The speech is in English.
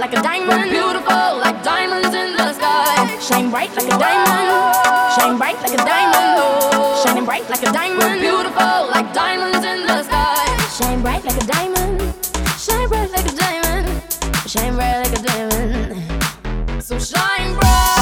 like a diamond. Beautiful like diamonds in the sky. Shine bright like a diamond. Shine bright like a diamond. Oh. Shining bright like a diamond. Beautiful like diamonds in the sky. Shine bright like a diamond. Shine bright like a diamond. Shine bright like a diamond. So shine bright.